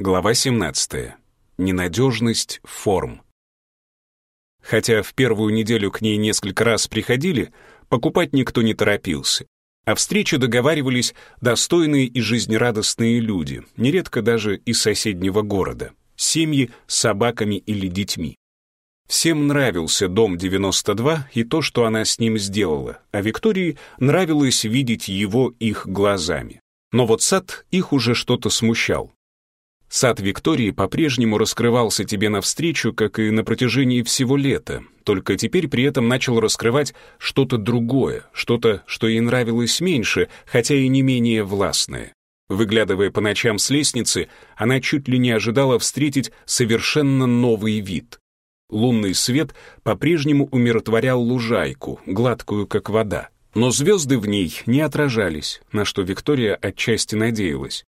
Глава 17. Ненадежность форм. Хотя в первую неделю к ней несколько раз приходили, покупать никто не торопился. А О встрече договаривались достойные и жизнерадостные люди, нередко даже из соседнего города, семьи с собаками или детьми. Всем нравился дом 92 и то, что она с ним сделала, а Виктории нравилось видеть его их глазами. Но вот сад их уже что-то смущал. Сад Виктории по-прежнему раскрывался тебе навстречу, как и на протяжении всего лета, только теперь при этом начал раскрывать что-то другое, что-то, что ей нравилось меньше, хотя и не менее властное. Выглядывая по ночам с лестницы, она чуть ли не ожидала встретить совершенно новый вид. Лунный свет по-прежнему умиротворял лужайку, гладкую как вода. Но звезды в ней не отражались, на что Виктория отчасти надеялась.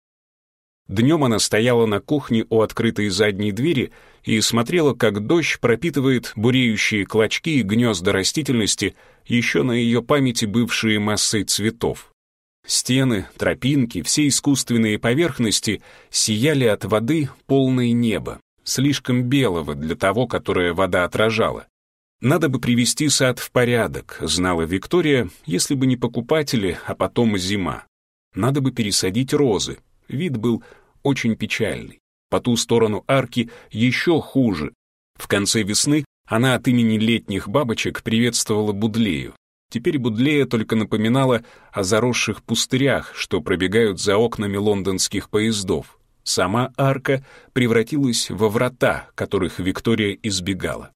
Днем она стояла на кухне у открытой задней двери и смотрела, как дождь пропитывает буреющие клочки и гнезда растительности, еще на ее памяти бывшие массы цветов. Стены, тропинки, все искусственные поверхности сияли от воды полное небо, слишком белого для того, которое вода отражала. «Надо бы привести сад в порядок», — знала Виктория, «если бы не покупатели, а потом зима. Надо бы пересадить розы, Вид был очень печальный. По ту сторону арки еще хуже. В конце весны она от имени летних бабочек приветствовала Будлею. Теперь Будлея только напоминала о заросших пустырях, что пробегают за окнами лондонских поездов. Сама арка превратилась во врата, которых Виктория избегала.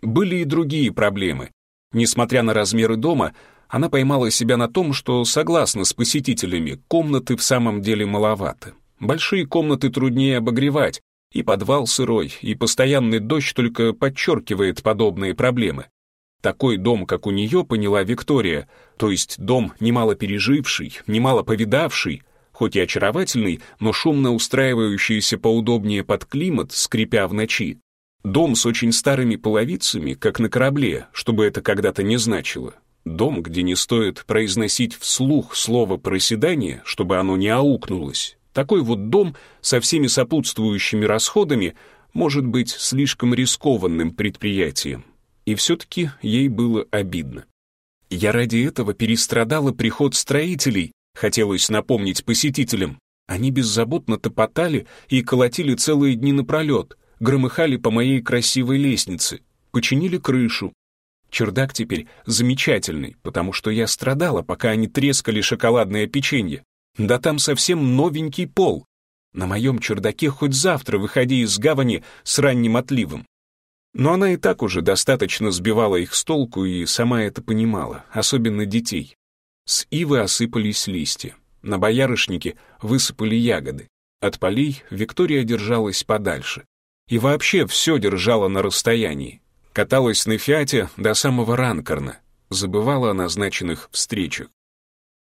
Были и другие проблемы. Несмотря на размеры дома, она поймала себя на том, что, согласно с посетителями, комнаты в самом деле маловаты. Большие комнаты труднее обогревать, и подвал сырой, и постоянный дождь только подчеркивает подобные проблемы. Такой дом, как у нее, поняла Виктория, то есть дом, немало переживший, немало повидавший, хоть и очаровательный, но шумно устраивающийся поудобнее под климат, скрипя в ночи. Дом с очень старыми половицами, как на корабле, чтобы это когда-то не значило. Дом, где не стоит произносить вслух слово «проседание», чтобы оно не аукнулось. Такой вот дом со всеми сопутствующими расходами может быть слишком рискованным предприятием. И все-таки ей было обидно. Я ради этого перестрадала приход строителей, хотелось напомнить посетителям. Они беззаботно топотали и колотили целые дни напролет, громыхали по моей красивой лестнице, починили крышу, Чердак теперь замечательный, потому что я страдала, пока они трескали шоколадное печенье. Да там совсем новенький пол. На моем чердаке хоть завтра выходи из гавани с ранним отливом. Но она и так уже достаточно сбивала их с толку и сама это понимала, особенно детей. С ивы осыпались листья, на боярышнике высыпали ягоды. От полей Виктория держалась подальше. И вообще все держала на расстоянии, Каталась на «Фиате» до самого Ранкорна, забывала о назначенных встречах.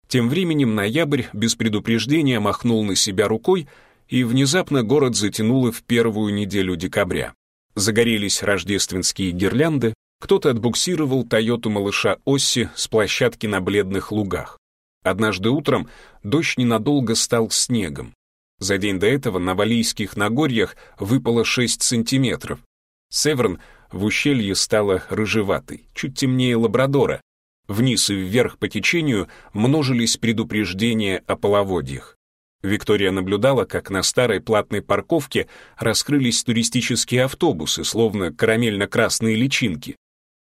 Тем временем ноябрь без предупреждения махнул на себя рукой, и внезапно город затянуло в первую неделю декабря. Загорелись рождественские гирлянды, кто-то отбуксировал «Тойоту» малыша Осси с площадки на бледных лугах. Однажды утром дождь ненадолго стал снегом. За день до этого на Валийских Нагорьях выпало 6 сантиметров. Северн в ущелье стала рыжеватой, чуть темнее лабрадора. Вниз и вверх по течению множились предупреждения о половодьях. Виктория наблюдала, как на старой платной парковке раскрылись туристические автобусы, словно карамельно-красные личинки.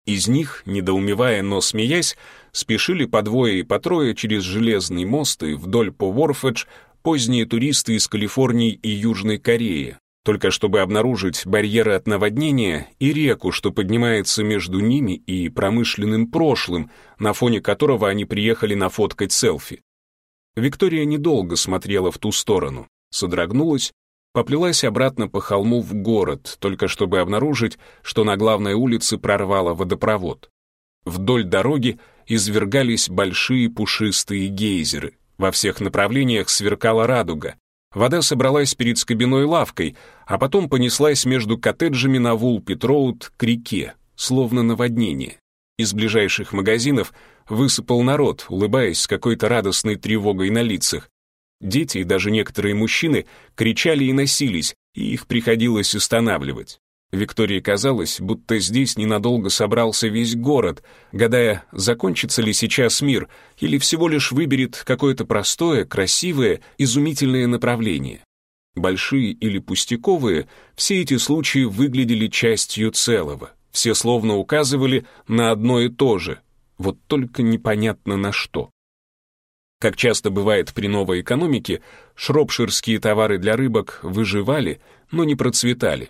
Из них, недоумевая, но смеясь, спешили по двое и по трое через железный мост и вдоль по Ворфедж поздние туристы из Калифорнии и Южной Кореи, только чтобы обнаружить барьеры от наводнения и реку, что поднимается между ними и промышленным прошлым, на фоне которого они приехали нафоткать селфи. Виктория недолго смотрела в ту сторону, содрогнулась, поплелась обратно по холму в город, только чтобы обнаружить, что на главной улице прорвало водопровод. Вдоль дороги извергались большие пушистые гейзеры. Во всех направлениях сверкала радуга. Вода собралась перед скобяной лавкой, а потом понеслась между коттеджами на Вулпит-Роуд к реке, словно наводнение. Из ближайших магазинов высыпал народ, улыбаясь с какой-то радостной тревогой на лицах. Дети и даже некоторые мужчины кричали и носились, и их приходилось останавливать. Виктории казалось, будто здесь ненадолго собрался весь город, гадая, закончится ли сейчас мир или всего лишь выберет какое-то простое, красивое, изумительное направление. Большие или пустяковые, все эти случаи выглядели частью целого. Все словно указывали на одно и то же, вот только непонятно на что. Как часто бывает при новой экономике, шропширские товары для рыбок выживали, но не процветали,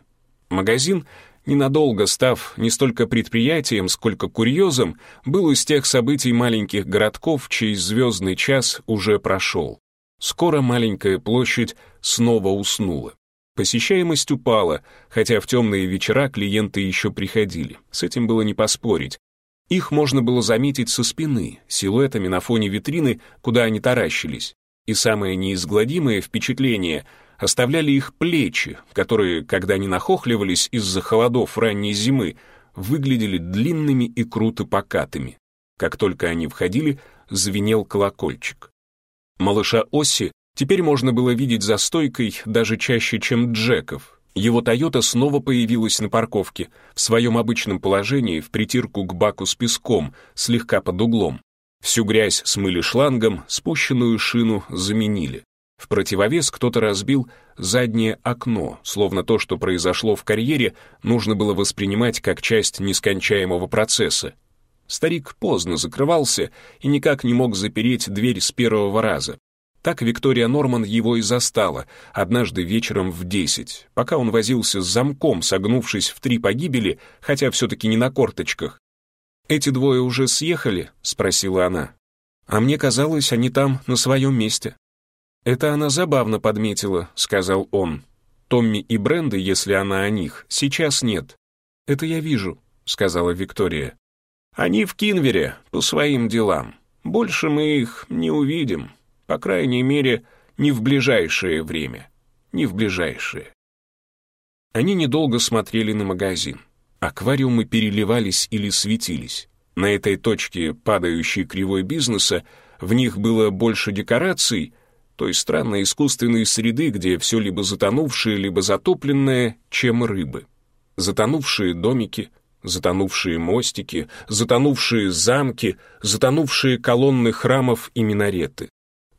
Магазин, ненадолго став не столько предприятием, сколько курьезом, был из тех событий маленьких городков, чей звездный час уже прошел. Скоро маленькая площадь снова уснула. Посещаемость упала, хотя в темные вечера клиенты еще приходили. С этим было не поспорить. Их можно было заметить со спины, силуэтами на фоне витрины, куда они таращились. И самое неизгладимое впечатление оставляли их плечи, которые, когда они нахохливались из-за холодов ранней зимы, выглядели длинными и круто покатыми. Как только они входили, звенел колокольчик. Малыша Оси теперь можно было видеть за стойкой даже чаще, чем Джеков. Его «Тойота» снова появилась на парковке, в своем обычном положении, в притирку к баку с песком, слегка под углом. Всю грязь смыли шлангом, спущенную шину заменили. В противовес кто-то разбил заднее окно, словно то, что произошло в карьере, нужно было воспринимать как часть нескончаемого процесса. Старик поздно закрывался и никак не мог запереть дверь с первого раза. Так Виктория Норман его и застала, однажды вечером в десять, пока он возился с замком, согнувшись в три погибели, хотя все-таки не на корточках. «Эти двое уже съехали?» — спросила она. «А мне казалось, они там, на своем месте». «Это она забавно подметила», — сказал он. «Томми и Бренды, если она о них, сейчас нет». «Это я вижу», — сказала Виктория. «Они в Кинвере, по своим делам. Больше мы их не увидим. По крайней мере, не в ближайшее время. Не в ближайшее». Они недолго смотрели на магазин. Аквариумы переливались или светились. На этой точке падающей кривой бизнеса в них было больше декораций — той странной искусственной среды, где все либо затонувшее, либо затопленное, чем рыбы. Затонувшие домики, затонувшие мостики, затонувшие замки, затонувшие колонны храмов и минареты.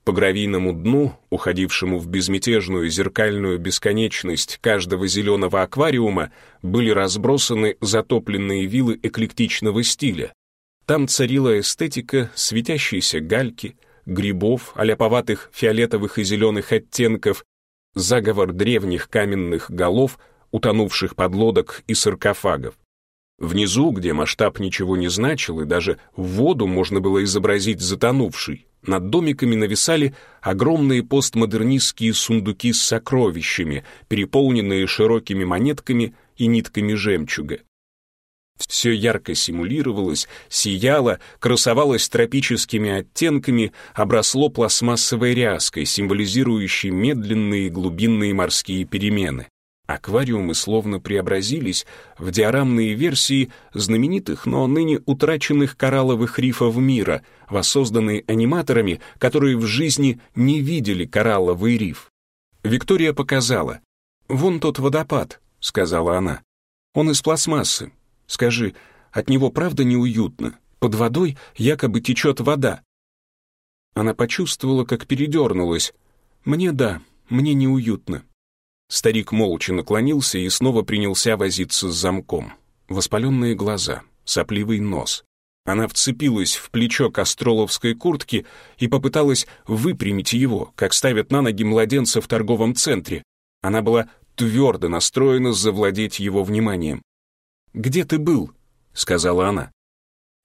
По гравийному дну, уходившему в безмятежную зеркальную бесконечность каждого зеленого аквариума, были разбросаны затопленные виллы эклектичного стиля. Там царила эстетика светящейся гальки — грибов, оляповатых фиолетовых и зеленых оттенков, заговор древних каменных голов, утонувших подлодок и саркофагов. Внизу, где масштаб ничего не значил, и даже в воду можно было изобразить затонувший. над домиками нависали огромные постмодернистские сундуки с сокровищами, переполненные широкими монетками и нитками жемчуга. Все ярко симулировалось, сияло, красовалось тропическими оттенками, обросло пластмассовой ряской, символизирующей медленные глубинные морские перемены. Аквариумы словно преобразились в диорамные версии знаменитых, но ныне утраченных коралловых рифов мира, воссозданные аниматорами, которые в жизни не видели коралловый риф. Виктория показала. «Вон тот водопад», — сказала она. «Он из пластмассы, Скажи, от него правда неуютно? Под водой якобы течет вода». Она почувствовала, как передернулась. «Мне да, мне неуютно». Старик молча наклонился и снова принялся возиться с замком. Воспаленные глаза, сопливый нос. Она вцепилась в плечо костроловской куртки и попыталась выпрямить его, как ставят на ноги младенца в торговом центре. Она была твердо настроена завладеть его вниманием. Где ты был?» — сказала она.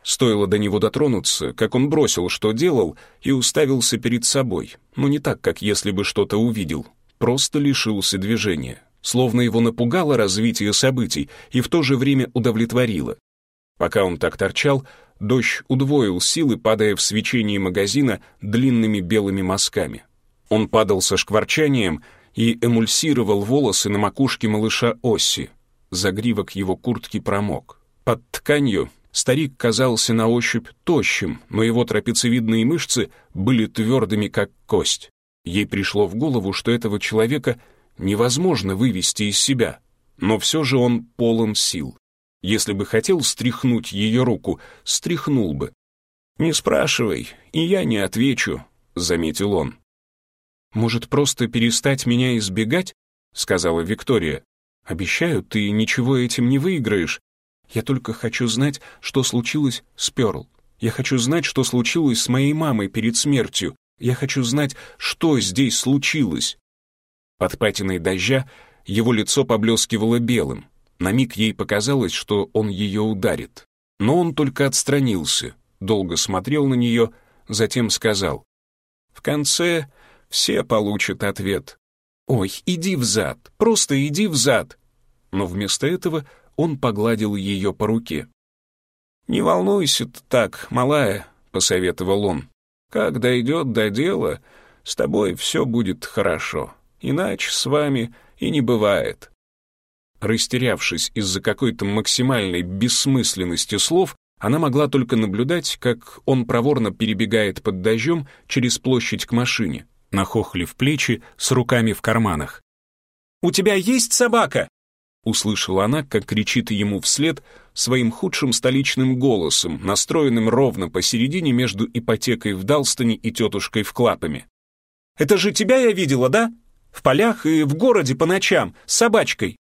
Стоило до него дотронуться, как он бросил, что делал, и уставился перед собой, но не так, как если бы что-то увидел. Просто лишился движения, словно его напугало развитие событий и в то же время удовлетворило. Пока он так торчал, дождь удвоил силы, падая в свечении магазина длинными белыми мазками. Он падал со шкварчанием и эмульсировал волосы на макушке малыша Оси, загривок его куртки промок. Под тканью старик казался на ощупь тощим, но его трапециевидные мышцы были твердыми, как кость. Ей пришло в голову, что этого человека невозможно вывести из себя, но все же он полон сил. Если бы хотел стряхнуть ее руку, стряхнул бы. «Не спрашивай, и я не отвечу», — заметил он. «Может, просто перестать меня избегать?» — сказала Виктория. Обещаю, ты ничего этим не выиграешь. Я только хочу знать, что случилось с Перл. Я хочу знать, что случилось с моей мамой перед смертью. Я хочу знать, что здесь случилось». Под патиной дождя его лицо поблескивало белым. На миг ей показалось, что он ее ударит. Но он только отстранился, долго смотрел на нее, затем сказал. «В конце все получат ответ». «Ой, иди в зад, просто иди в зад но вместо этого он погладил ее по руке. «Не волнуйся так, малая», — посоветовал он. «Как дойдет до дела, с тобой все будет хорошо. Иначе с вами и не бывает». Растерявшись из-за какой-то максимальной бессмысленности слов, она могла только наблюдать, как он проворно перебегает под дождем через площадь к машине, нахохлив плечи с руками в карманах. «У тебя есть собака?» Услышала она, как кричит ему вслед своим худшим столичным голосом, настроенным ровно посередине между ипотекой в Далстоне и тетушкой в Клапами. «Это же тебя я видела, да? В полях и в городе по ночам, с собачкой!»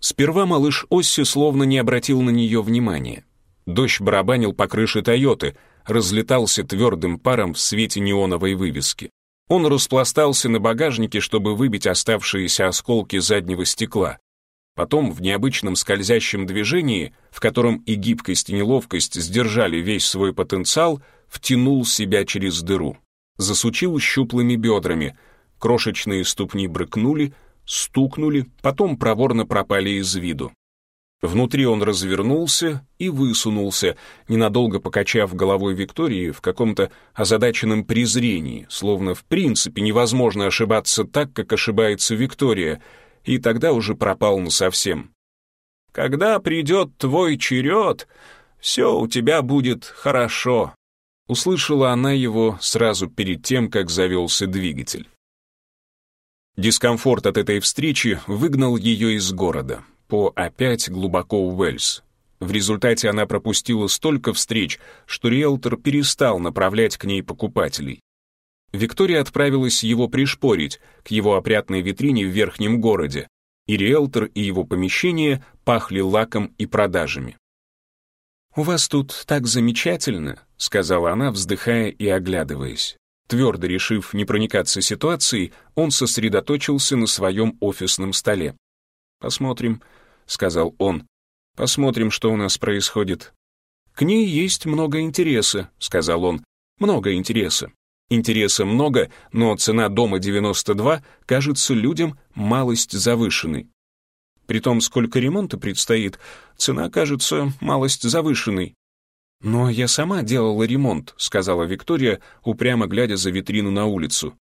Сперва малыш Осси словно не обратил на нее внимания. Дождь барабанил по крыше «Тойоты», разлетался твердым паром в свете неоновой вывески. Он распластался на багажнике, чтобы выбить оставшиеся осколки заднего стекла. Потом, в необычном скользящем движении, в котором и гибкость, и неловкость сдержали весь свой потенциал, втянул себя через дыру. Засучил щуплыми бедрами. Крошечные ступни брыкнули, стукнули, потом проворно пропали из виду. Внутри он развернулся и высунулся, ненадолго покачав головой Виктории в каком-то озадаченном презрении, словно в принципе невозможно ошибаться так, как ошибается Виктория — и тогда уже пропал насовсем. Когда придет твой черед, все у тебя будет хорошо. Услышала она его сразу перед тем, как завелся двигатель. Дискомфорт от этой встречи выгнал ее из города, по опять глубоко Уэльс. В результате она пропустила столько встреч, что риэлтор перестал направлять к ней покупателей. Виктория отправилась его пришпорить к его опрятной витрине в верхнем городе, и риэлтор и его помещение пахли лаком и продажами. «У вас тут так замечательно», — сказала она, вздыхая и оглядываясь. Твердо решив не проникаться ситуацией, он сосредоточился на своем офисном столе. «Посмотрим», — сказал он. «Посмотрим, что у нас происходит». «К ней есть много интереса», — сказал он. «Много интереса. Интереса много, но цена дома 92 кажется людям малость завышенной. При том, сколько ремонта предстоит, цена кажется малость завышенной. «Но я сама делала ремонт», — сказала Виктория, упрямо глядя за витрину на улицу.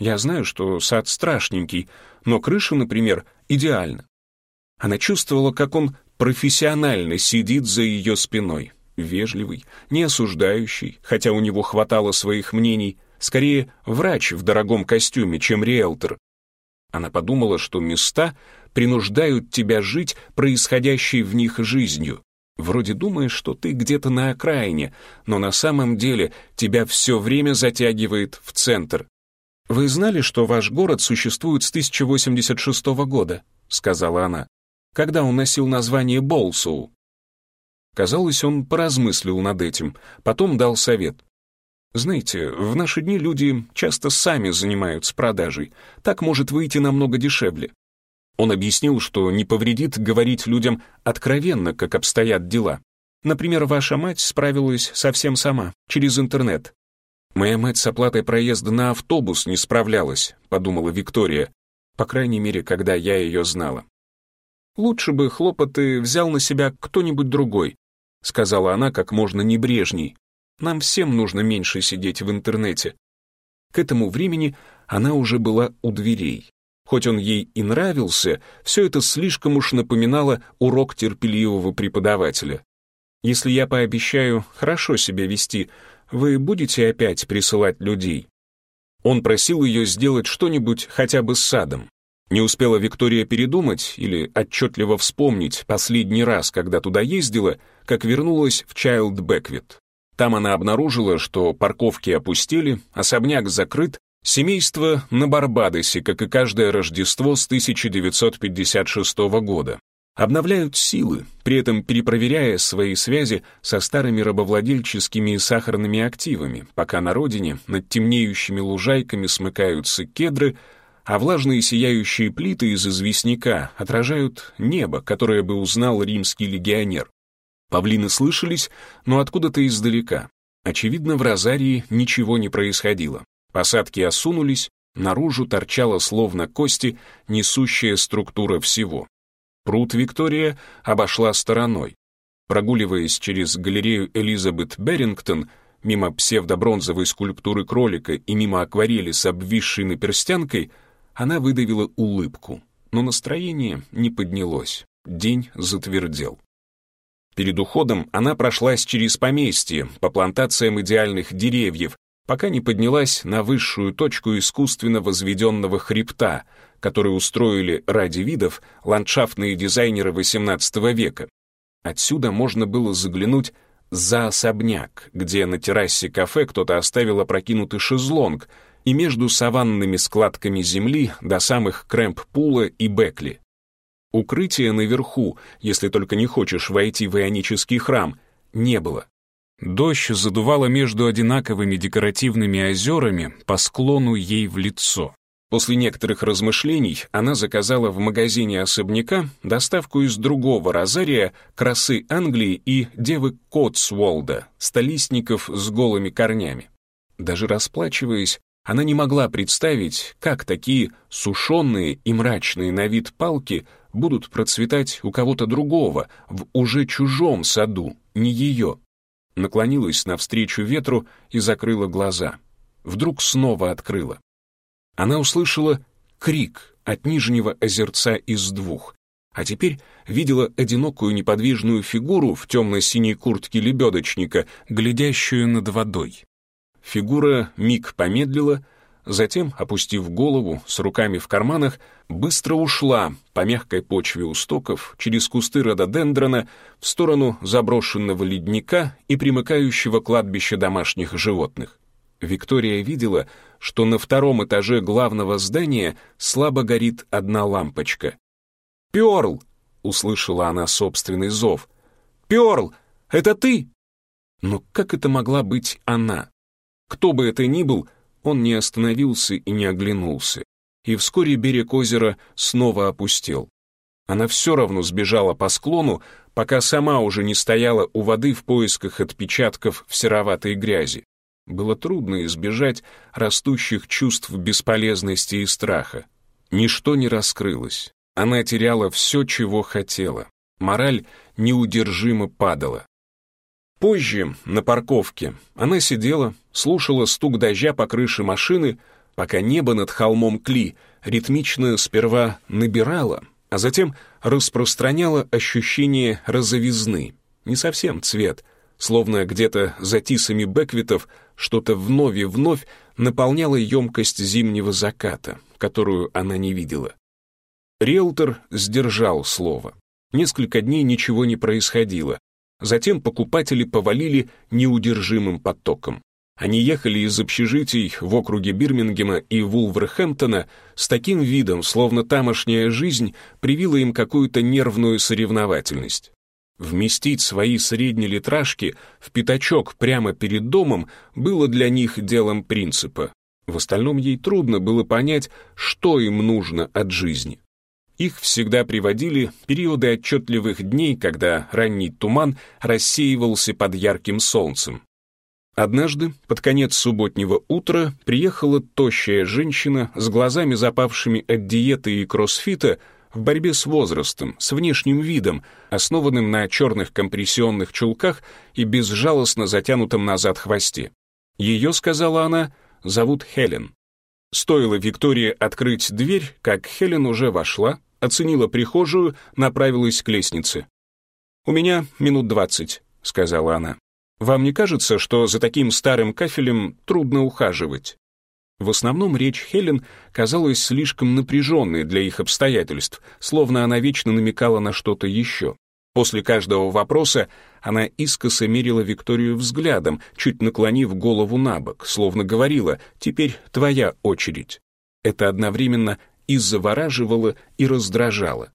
«Я знаю, что сад страшненький, но крыша, например, идеальна». Она чувствовала, как он профессионально сидит за ее спиной, вежливый, не осуждающий, хотя у него хватало своих мнений, скорее врач в дорогом костюме, чем риэлтор. Она подумала, что места принуждают тебя жить происходящей в них жизнью. Вроде думаешь, что ты где-то на окраине, но на самом деле тебя все время затягивает в центр. «Вы знали, что ваш город существует с 1086 года?» — сказала она. «Когда он носил название Болсу. Казалось, он поразмыслил над этим, потом дал совет. Знаете, в наши дни люди часто сами занимаются продажей. Так может выйти намного дешевле. Он объяснил, что не повредит говорить людям откровенно, как обстоят дела. Например, ваша мать справилась совсем сама, через интернет. «Моя мать с оплатой проезда на автобус не справлялась», — подумала Виктория, по крайней мере, когда я ее знала. «Лучше бы хлопоты взял на себя кто-нибудь другой», — сказала она как можно небрежней. Нам всем нужно меньше сидеть в интернете. К этому времени она уже была у дверей. Хоть он ей и нравился, все это слишком уж напоминало урок терпеливого преподавателя. «Если я пообещаю хорошо себя вести, вы будете опять присылать людей?» Он просил ее сделать что-нибудь хотя бы с садом. Не успела Виктория передумать или отчетливо вспомнить последний раз, когда туда ездила, как вернулась в Чайлд Бэквит. Там она обнаружила, что парковки опустили, особняк закрыт, семейство на Барбадосе, как и каждое Рождество с 1956 года. Обновляют силы, при этом перепроверяя свои связи со старыми рабовладельческими и сахарными активами, пока на родине над темнеющими лужайками смыкаются кедры, а влажные сияющие плиты из известняка отражают небо, которое бы узнал римский легионер. Павлины слышались, но откуда-то издалека. Очевидно, в розарии ничего не происходило. Посадки осунулись, наружу торчала словно кости несущая структура всего. Пруд Виктория обошла стороной. Прогуливаясь через галерею Элизабет Берингтон, мимо псевдобронзовой скульптуры кролика и мимо акварели с обвисшей наперстянкой, она выдавила улыбку, но настроение не поднялось, день затвердел. Перед уходом она прошлась через поместье, по плантациям идеальных деревьев, пока не поднялась на высшую точку искусственно возведенного хребта, который устроили ради видов ландшафтные дизайнеры XVIII века. Отсюда можно было заглянуть за особняк, где на террасе кафе кто-то оставил опрокинутый шезлонг, и между саванными складками земли до самых Крэмп-Пула и Бекли. Укрытия наверху, если только не хочешь войти в ионический храм, не было. Дождь задувала между одинаковыми декоративными озерами по склону ей в лицо. После некоторых размышлений она заказала в магазине особняка доставку из другого розария «Красы Англии» и «Девы Котсволда» столистников с голыми корнями. Даже расплачиваясь, она не могла представить, как такие сушеные и мрачные на вид палки — будут процветать у кого-то другого, в уже чужом саду, не ее. Наклонилась навстречу ветру и закрыла глаза. Вдруг снова открыла. Она услышала крик от нижнего озерца из двух, а теперь видела одинокую неподвижную фигуру в темно-синей куртке лебедочника, глядящую над водой. Фигура миг помедлила, затем, опустив голову, с руками в карманах, быстро ушла по мягкой почве устоков через кусты рододендрона в сторону заброшенного ледника и примыкающего кладбища домашних животных. Виктория видела, что на втором этаже главного здания слабо горит одна лампочка. «Перл!» — услышала она собственный зов. «Перл, это ты?» Но как это могла быть она? Кто бы это ни был, он не остановился и не оглянулся, и вскоре берег озера снова опустел. Она все равно сбежала по склону, пока сама уже не стояла у воды в поисках отпечатков в сероватой грязи. Было трудно избежать растущих чувств бесполезности и страха. Ничто не раскрылось. Она теряла все, чего хотела. Мораль неудержимо падала. Позже, на парковке, она сидела, слушала стук дождя по крыше машины, пока небо над холмом Кли ритмично сперва набирало, а затем распространяло ощущение розовизны. Не совсем цвет, словно где-то за тисами беквитов что-то вновь и вновь наполняло емкость зимнего заката, которую она не видела. Риэлтор сдержал слово. Несколько дней ничего не происходило, Затем покупатели повалили неудержимым потоком. Они ехали из общежитий в округе Бирмингема и Вулверхэмптона с таким видом, словно тамошняя жизнь привила им какую-то нервную соревновательность. Вместить свои среднелитражки в пятачок прямо перед домом было для них делом принципа. В остальном ей трудно было понять, что им нужно от жизни. Их всегда приводили периоды отчетливых дней, когда ранний туман рассеивался под ярким солнцем. Однажды, под конец субботнего утра, приехала тощая женщина с глазами запавшими от диеты и кроссфита в борьбе с возрастом, с внешним видом, основанным на черных компрессионных чулках и безжалостно затянутом назад хвосте. Ее, сказала она, зовут Хелен. Стоило Виктории открыть дверь, как Хелен уже вошла, оценила прихожую, направилась к лестнице. «У меня минут двадцать», — сказала она. «Вам не кажется, что за таким старым кафелем трудно ухаживать?» В основном речь Хелен казалась слишком напряженной для их обстоятельств, словно она вечно намекала на что-то еще. После каждого вопроса она искоса мерила Викторию взглядом, чуть наклонив голову на бок, словно говорила «Теперь твоя очередь». Это одновременно и завораживала, и раздражала.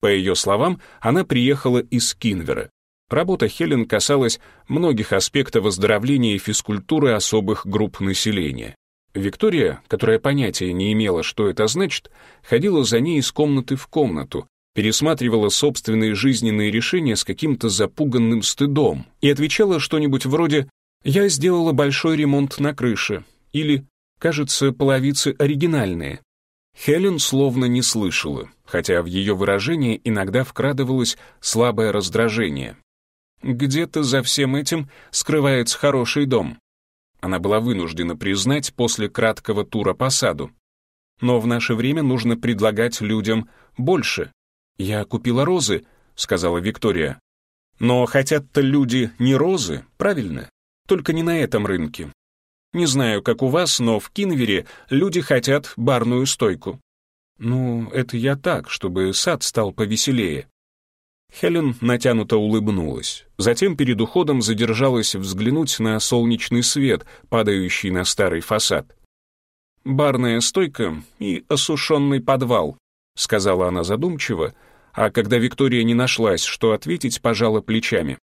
По ее словам, она приехала из Кинвера. Работа Хелен касалась многих аспектов оздоровления и физкультуры особых групп населения. Виктория, которая понятия не имела, что это значит, ходила за ней из комнаты в комнату, пересматривала собственные жизненные решения с каким-то запуганным стыдом и отвечала что-нибудь вроде «Я сделала большой ремонт на крыше» или «Кажется, половицы оригинальные». Хелен словно не слышала, хотя в ее выражении иногда вкрадывалось слабое раздражение. «Где-то за всем этим скрывается хороший дом», она была вынуждена признать после краткого тура по саду. Но в наше время нужно предлагать людям больше. «Я купила розы», — сказала Виктория. Но хотят-то люди не розы, правильно? Только не на этом рынке. Не знаю, как у вас, но в Кинвере люди хотят барную стойку. Ну, это я так, чтобы сад стал повеселее. Хелен натянуто улыбнулась. Затем перед уходом задержалась взглянуть на солнечный свет, падающий на старый фасад. «Барная стойка и осушенный подвал», — сказала она задумчиво, а когда Виктория не нашлась, что ответить, пожала плечами.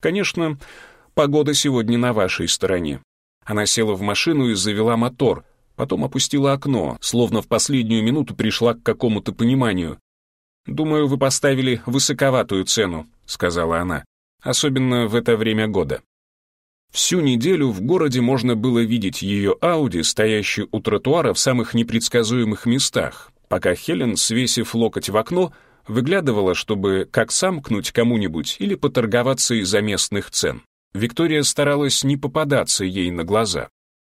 «Конечно, погода сегодня на вашей стороне. Она села в машину и завела мотор, потом опустила окно, словно в последнюю минуту пришла к какому-то пониманию. «Думаю, вы поставили высоковатую цену», — сказала она, особенно в это время года. Всю неделю в городе можно было видеть ее Audi, стоящий у тротуара в самых непредсказуемых местах, пока Хелен, свесив локоть в окно, выглядывала, чтобы как самкнуть кому-нибудь или поторговаться из-за местных цен. Виктория старалась не попадаться ей на глаза.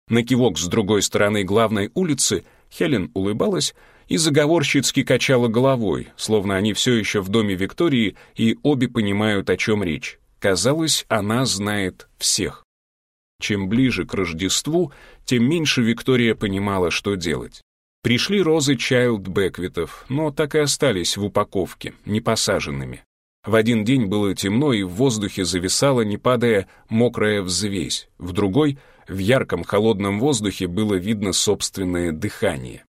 На кивок с другой стороны главной улицы Хелен улыбалась и заговорщицки качала головой, словно они все еще в доме Виктории и обе понимают, о чем речь. Казалось, она знает всех. Чем ближе к Рождеству, тем меньше Виктория понимала, что делать. Пришли розы Чайлд Беквитов, но так и остались в упаковке, непосаженными. В один день было темно, и в воздухе зависала, не падая, мокрая взвесь. В другой, в ярком холодном воздухе было видно собственное дыхание.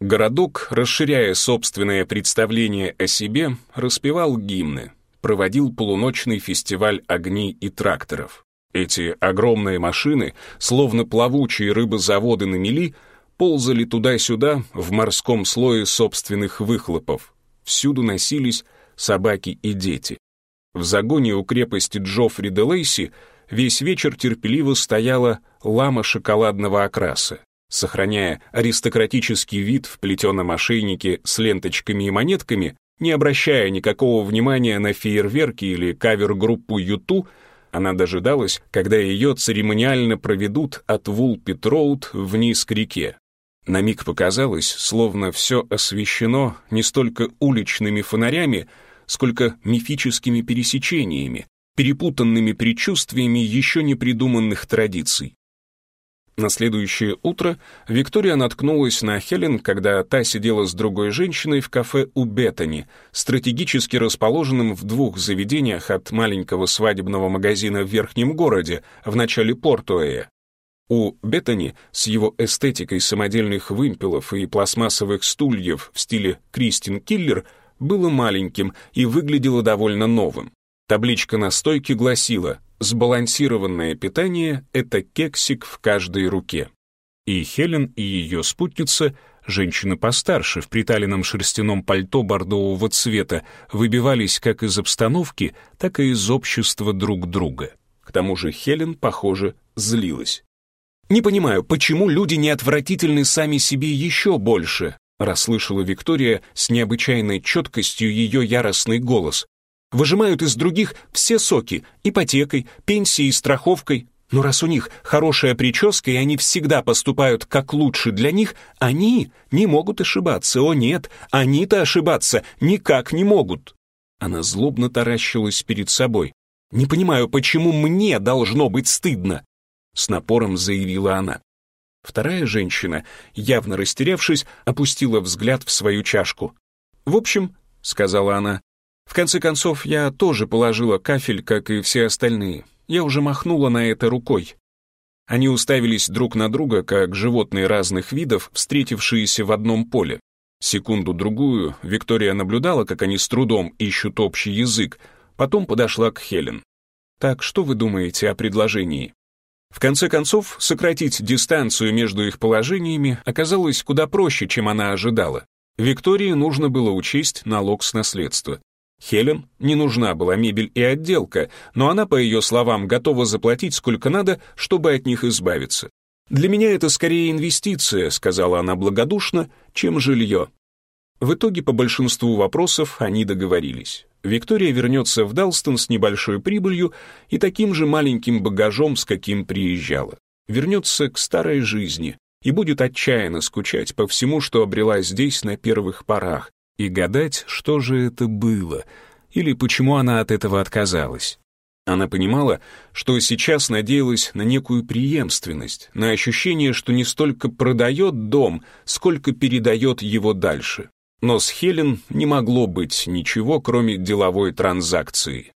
Городок, расширяя собственное представление о себе, распевал гимны, проводил полуночный фестиваль огней и тракторов. Эти огромные машины, словно плавучие рыбозаводы на мели, ползали туда-сюда в морском слое собственных выхлопов. Всюду носились собаки и дети. В загоне у крепости Джоффри де Лейси весь вечер терпеливо стояла лама шоколадного окраса, сохраняя аристократический вид в плетеном ошейнике с ленточками и монетками, не обращая никакого внимания на фейерверки или кавер-группу «Юту», она дожидалась, когда ее церемониально проведут от Вулпит Роуд вниз к реке. На миг показалось, словно все освещено не столько уличными фонарями, сколько мифическими пересечениями, перепутанными предчувствиями еще не придуманных традиций. На следующее утро Виктория наткнулась на Хелен, когда та сидела с другой женщиной в кафе у Беттани, стратегически расположенном в двух заведениях от маленького свадебного магазина в Верхнем городе, в начале Портуэя. У Беттани с его эстетикой самодельных вымпелов и пластмассовых стульев в стиле Кристин Киллер было маленьким и выглядело довольно новым. Табличка на стойке гласила «Сбалансированное питание — это кексик в каждой руке». И Хелен и ее спутница, женщины постарше, в приталенном шерстяном пальто бордового цвета, выбивались как из обстановки, так и из общества друг друга. К тому же Хелен, похоже, злилась. «Не понимаю, почему люди не отвратительны сами себе еще больше?» расслышала Виктория с необычайной четкостью ее яростный голос. Выжимают из других все соки, ипотекой, пенсией, страховкой. Но раз у них хорошая прическа, и они всегда поступают как лучше для них, они не могут ошибаться. О нет, они-то ошибаться никак не могут. Она злобно таращилась перед собой. «Не понимаю, почему мне должно быть стыдно?» С напором заявила она. Вторая женщина, явно растерявшись, опустила взгляд в свою чашку. «В общем», — сказала она, — «в конце концов, я тоже положила кафель, как и все остальные. Я уже махнула на это рукой». Они уставились друг на друга, как животные разных видов, встретившиеся в одном поле. Секунду-другую Виктория наблюдала, как они с трудом ищут общий язык, потом подошла к Хелен. «Так, что вы думаете о предложении?» В конце концов, сократить дистанцию между их положениями оказалось куда проще, чем она ожидала. Виктории нужно было учесть налог с наследства. Хелен не нужна была мебель и отделка, но она, по ее словам, готова заплатить сколько надо, чтобы от них избавиться. «Для меня это скорее инвестиция», — сказала она благодушно, — «чем жилье». В итоге по большинству вопросов они договорились. Виктория вернется в Далстон с небольшой прибылью и таким же маленьким багажом, с каким приезжала. Вернется к старой жизни и будет отчаянно скучать по всему, что обрела здесь на первых порах, и гадать, что же это было, или почему она от этого отказалась. Она понимала, что сейчас надеялась на некую преемственность, на ощущение, что не столько продает дом, сколько передает его дальше но с Хелен не могло быть ничего, кроме деловой транзакции.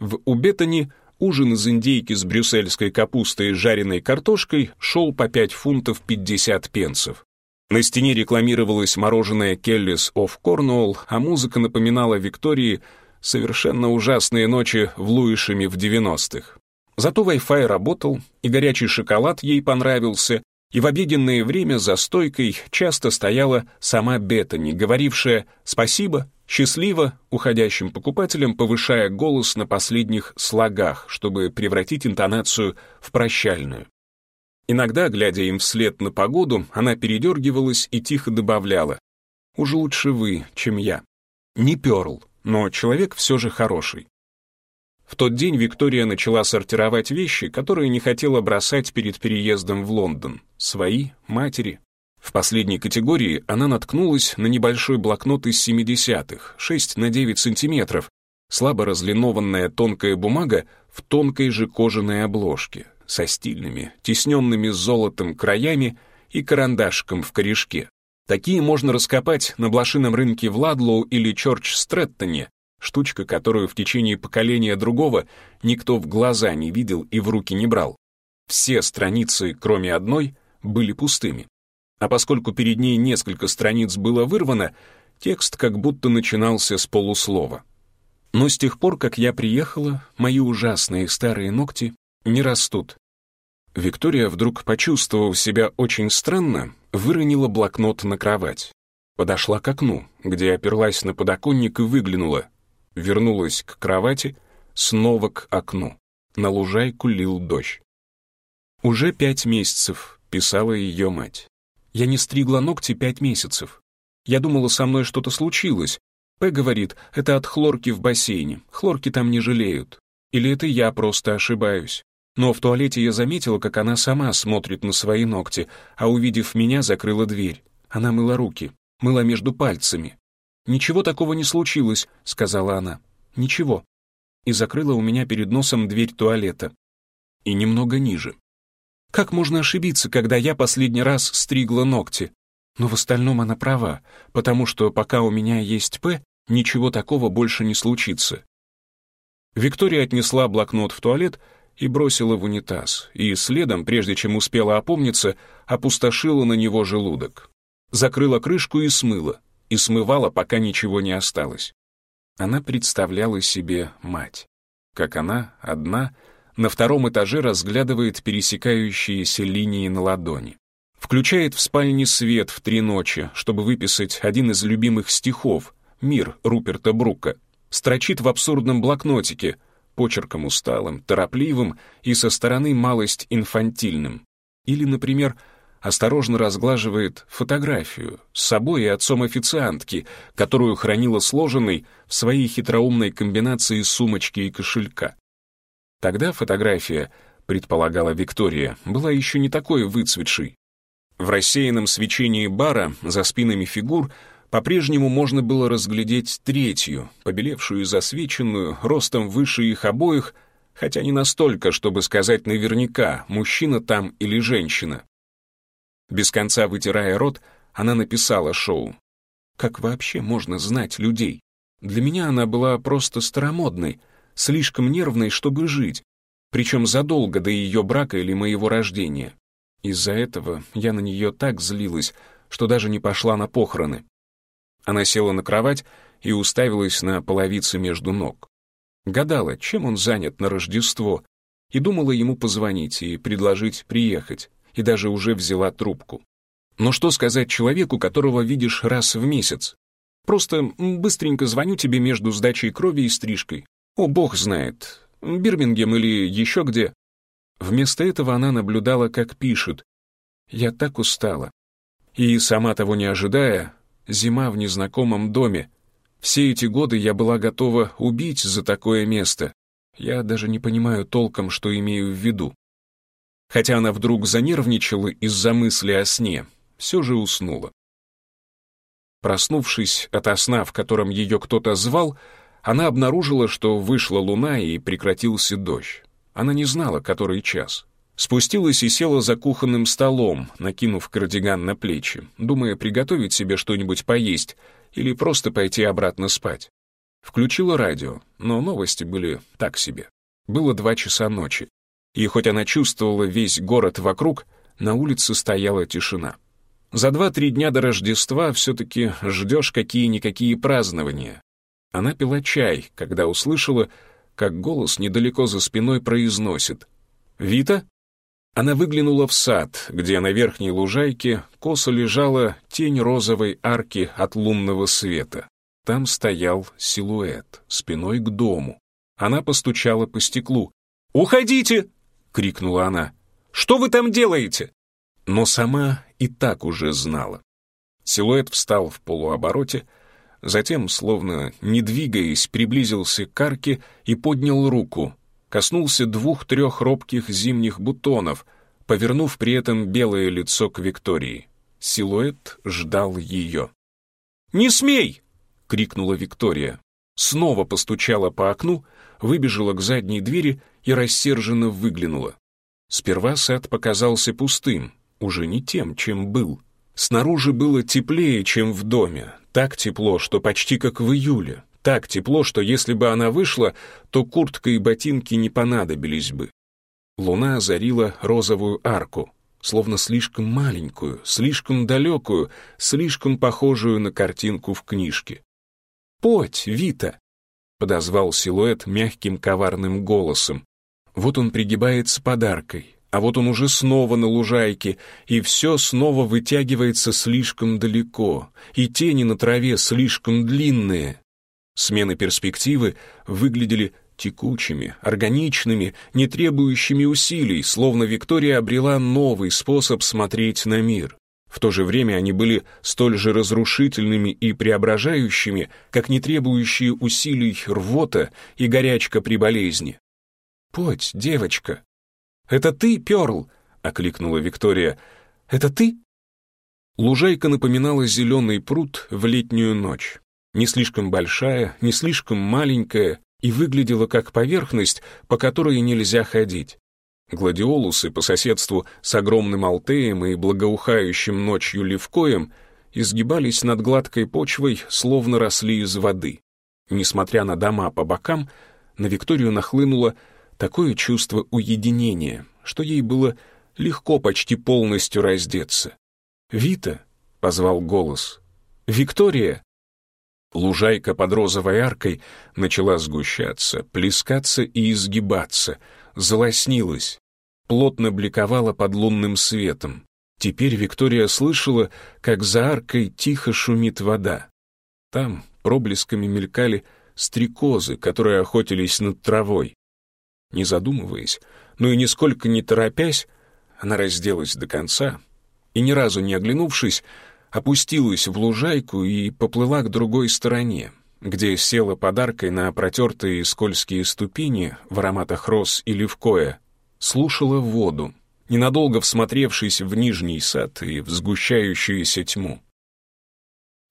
В Убетани ужин из индейки с брюссельской капустой и жареной картошкой шел по 5 фунтов 50 пенсов. На стене рекламировалось мороженое «Келлис оф Корнуолл», а музыка напоминала Виктории совершенно ужасные ночи в Луишами в 90-х. Зато Wi-Fi работал, и горячий шоколад ей понравился, и в обеденное время за стойкой часто стояла сама Беттани, говорившая «спасибо», счастливо уходящим покупателям, повышая голос на последних слогах, чтобы превратить интонацию в прощальную. Иногда, глядя им вслед на погоду, она передергивалась и тихо добавляла «Уж лучше вы, чем я». Не перл, но человек все же хороший. В тот день Виктория начала сортировать вещи, которые не хотела бросать перед переездом в Лондон свои, матери. В последней категории она наткнулась на небольшой блокнот из 70-х, 6 на 9 сантиметров, слабо разлинованная тонкая бумага в тонкой же кожаной обложке, со стильными, тесненными золотом краями и карандашком в корешке. Такие можно раскопать на блошином рынке в Ладлоу или Чорч-Стреттоне, штучка, которую в течение поколения другого никто в глаза не видел и в руки не брал. Все страницы, кроме одной, были пустыми. А поскольку перед ней несколько страниц было вырвано, текст как будто начинался с полуслова. Но с тех пор, как я приехала, мои ужасные старые ногти не растут. Виктория, вдруг почувствовав себя очень странно, выронила блокнот на кровать. Подошла к окну, где оперлась на подоконник и выглянула. Вернулась к кровати, снова к окну. На лужайку лил дождь. Уже пять месяцев, писала ее мать. «Я не стригла ногти пять месяцев. Я думала, со мной что-то случилось. П говорит, это от хлорки в бассейне, хлорки там не жалеют. Или это я просто ошибаюсь. Но в туалете я заметила, как она сама смотрит на свои ногти, а увидев меня, закрыла дверь. Она мыла руки, мыла между пальцами. «Ничего такого не случилось», — сказала она. «Ничего». И закрыла у меня перед носом дверь туалета. И немного ниже. Как можно ошибиться, когда я последний раз стригла ногти? Но в остальном она права, потому что пока у меня есть П, ничего такого больше не случится. Виктория отнесла блокнот в туалет и бросила в унитаз, и следом, прежде чем успела опомниться, опустошила на него желудок. Закрыла крышку и смыла, и смывала, пока ничего не осталось. Она представляла себе мать, как она одна — на втором этаже разглядывает пересекающиеся линии на ладони. Включает в спальне свет в три ночи, чтобы выписать один из любимых стихов «Мир» Руперта Брука. Строчит в абсурдном блокнотике, почерком усталым, торопливым и со стороны малость инфантильным. Или, например, осторожно разглаживает фотографию с собой и отцом официантки, которую хранила сложенной в своей хитроумной комбинации сумочки и кошелька. Тогда фотография, предполагала Виктория, была еще не такой выцветшей. В рассеянном свечении бара за спинами фигур по-прежнему можно было разглядеть третью, побелевшую и засвеченную, ростом выше их обоих, хотя не настолько, чтобы сказать наверняка, мужчина там или женщина. Без конца вытирая рот, она написала шоу. «Как вообще можно знать людей? Для меня она была просто старомодной, слишком нервной, чтобы жить, причем задолго до ее брака или моего рождения. Из-за этого я на нее так злилась, что даже не пошла на похороны. Она села на кровать и уставилась на половицы между ног. Гадала, чем он занят на Рождество, и думала ему позвонить и предложить приехать, и даже уже взяла трубку. Но что сказать человеку, которого видишь раз в месяц? Просто быстренько звоню тебе между сдачей крови и стрижкой. О, бог знает, Бирмингем или еще где. Вместо этого она наблюдала, как пишет. «Я так устала». И, сама того не ожидая, зима в незнакомом доме. Все эти годы я была готова убить за такое место. Я даже не понимаю толком, что имею в виду. Хотя она вдруг занервничала из-за мысли о сне, все же уснула. Проснувшись от сна, в котором ее кто-то звал, она обнаружила, что вышла луна и прекратился дождь. Она не знала, который час. Спустилась и села за кухонным столом, накинув кардиган на плечи, думая приготовить себе что-нибудь поесть или просто пойти обратно спать. Включила радио, но новости были так себе. Было два часа ночи, и хоть она чувствовала весь город вокруг, на улице стояла тишина. За два-три дня до Рождества все-таки ждешь какие-никакие празднования, она пила чай, когда услышала, как голос недалеко за спиной произносит «Вита?». Она выглянула в сад, где на верхней лужайке косо лежала тень розовой арки от лунного света. Там стоял силуэт, спиной к дому. Она постучала по стеклу. «Уходите!» — крикнула она. «Что вы там делаете?» Но сама и так уже знала. Силуэт встал в полуобороте, Затем, словно не двигаясь, приблизился к арке и поднял руку. Коснулся двух-трех робких зимних бутонов, повернув при этом белое лицо к Виктории. Силуэт ждал ее. «Не смей!» — крикнула Виктория. Снова постучала по окну, выбежала к задней двери и рассерженно выглянула. Сперва сад показался пустым, уже не тем, чем был. Снаружи было теплее, чем в доме, так тепло, что почти как в июле. Так тепло, что если бы она вышла, то куртка и ботинки не понадобились бы. Луна озарила розовую арку, словно слишком маленькую, слишком далекую, слишком похожую на картинку в книжке. «Поть, Вита!» — подозвал силуэт мягким коварным голосом. Вот он пригибается подаркой, а вот он уже снова на лужайке, и все снова вытягивается слишком далеко, и тени на траве слишком длинные. Смены перспективы выглядели текучими, органичными, не требующими усилий, словно Виктория обрела новый способ смотреть на мир. В то же время они были столь же разрушительными и преображающими, как не требующие усилий рвота и горячка при болезни. «Подь, девочка!» «Это ты, Перл?» — окликнула Виктория. «Это ты?» Лужайка напоминала зеленый пруд в летнюю ночь. Не слишком большая, не слишком маленькая, и выглядела как поверхность, по которой нельзя ходить. Гладиолусы по соседству с огромным алтеем и благоухающим ночью левкоем изгибались над гладкой почвой, словно росли из воды. Несмотря на дома по бокам, на Викторию нахлынуло такое чувство уединения, что ей было легко почти полностью раздеться. «Вита!» — позвал голос. «Виктория!» Лужайка под розовой аркой начала сгущаться, плескаться и изгибаться, залоснилась, плотно бликовала под лунным светом. Теперь Виктория слышала, как за аркой тихо шумит вода. Там проблесками мелькали стрекозы, которые охотились над травой. Не задумываясь, но и нисколько не торопясь, она разделась до конца и, ни разу не оглянувшись, опустилась в лужайку и поплыла к другой стороне, где села подаркой на протертые скользкие ступени в ароматах роз и левкоя, слушала воду, ненадолго всмотревшись в нижний сад и в сгущающуюся тьму.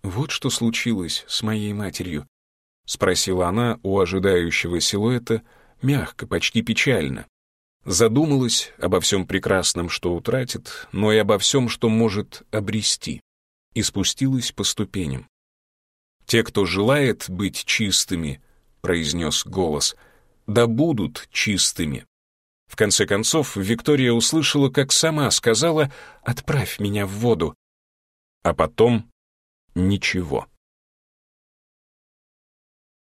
«Вот что случилось с моей матерью», — спросила она у ожидающего силуэта — мягко, почти печально. Задумалась обо всем прекрасном, что утратит, но и обо всем, что может обрести, и спустилась по ступеням. «Те, кто желает быть чистыми», — произнес голос, — «да будут чистыми». В конце концов, Виктория услышала, как сама сказала «отправь меня в воду», а потом — ничего.